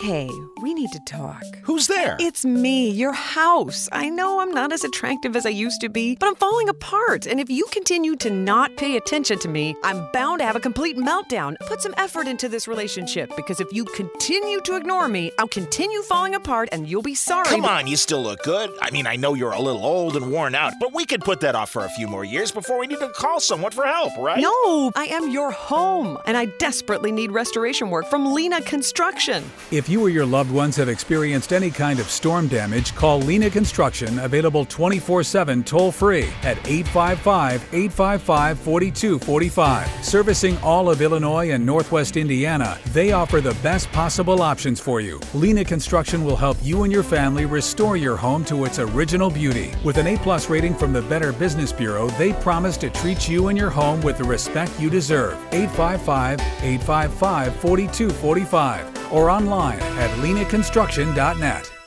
Hey, we need to talk. Who's there? It's me, your house. I know I'm not as attractive as I used to be, but I'm falling apart. And if you continue to not pay attention to me, I'm bound to have a complete meltdown. Put some effort into this relationship because if you continue to ignore me, I'll continue falling apart and you'll be sorry. Come on, you still look good. I mean, I know you're a little old and worn out, but we could put that off for a few more years before we need to call someone for help, right? No, I am your home, and I desperately need restoration work from Lina Construction. If you or your loved ones have experienced any kind of storm damage, call Lina Construction, available 24 7 toll free at 855 855 4245. Servicing all of Illinois and Northwest Indiana, they offer the best possible options for you. Lina Construction will help you and your family restore your home to its original beauty. With an A plus rating from the Better Business Bureau, they promise to treat you and your home with the respect you deserve. 855 855 4245 or online at linaconstruction.net.